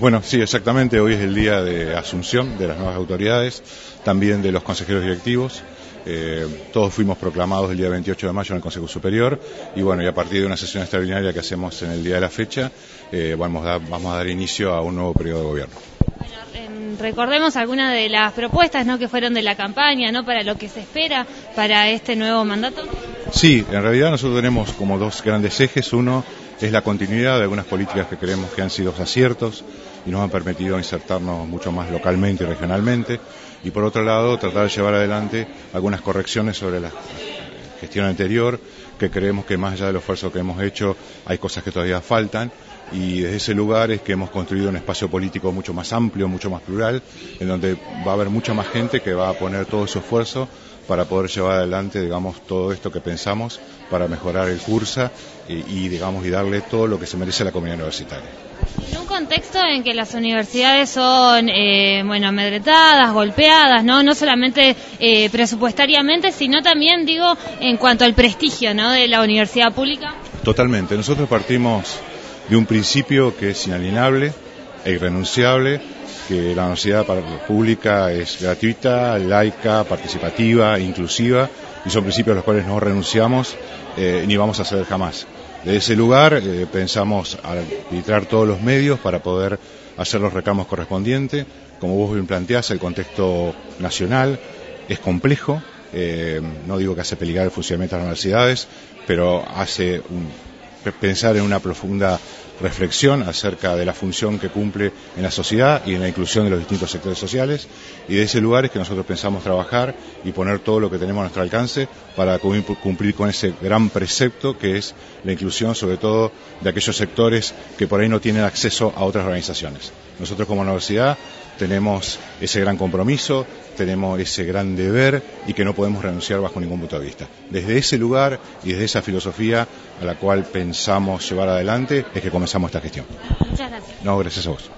Bueno, sí, exactamente. Hoy es el día de asunción de las nuevas autoridades, también de los consejeros directivos. Eh, todos fuimos proclamados el día 28 de mayo en el Consejo Superior y bueno, y a partir de una sesión extraordinaria que hacemos en el día de la fecha, eh, vamos, a, vamos a dar inicio a un nuevo periodo de gobierno. Bueno, em, recordemos algunas de las propuestas ¿no? que fueron de la campaña, ¿no? para lo que se espera para este nuevo mandato. Sí, en realidad nosotros tenemos como dos grandes ejes. Uno es la continuidad de algunas políticas que creemos que han sido aciertos y nos han permitido insertarnos mucho más localmente y regionalmente. Y por otro lado, tratar de llevar adelante algunas correcciones sobre la gestión anterior, que creemos que más allá del esfuerzo que hemos hecho, hay cosas que todavía faltan. Y desde ese lugar es que hemos construido un espacio político mucho más amplio, mucho más plural, en donde va a haber mucha más gente que va a poner todo su esfuerzo para poder llevar adelante, digamos, todo esto que pensamos para mejorar el curso y, digamos, y darle todo lo que se merece a la comunidad universitaria. En un contexto en que las universidades son, eh, bueno, amedretadas, golpeadas, ¿no? No solamente eh, presupuestariamente, sino también, digo, en cuanto al prestigio, ¿no? De la universidad pública. Totalmente. Nosotros partimos de un principio que es inalienable e irrenunciable, que la universidad pública es gratuita, laica, participativa, inclusiva, y son principios a los cuales no renunciamos eh, ni vamos a ceder jamás. De ese lugar eh, pensamos arbitrar todos los medios para poder hacer los reclamos correspondientes. Como vos bien planteás, el contexto nacional es complejo, eh, no digo que hace peligrar el funcionamiento de las universidades, pero hace un, pensar en una profunda reflexión acerca de la función que cumple en la sociedad y en la inclusión de los distintos sectores sociales y de ese lugar es que nosotros pensamos trabajar y poner todo lo que tenemos a nuestro alcance para cumplir con ese gran precepto que es la inclusión sobre todo de aquellos sectores que por ahí no tienen acceso a otras organizaciones. Nosotros como universidad tenemos ese gran compromiso, tenemos ese gran deber y que no podemos renunciar bajo ningún punto de vista. Desde ese lugar y desde esa filosofía a la cual pensamos llevar adelante es que comenzamos esta gestión. Muchas gracias. No, gracias a vos.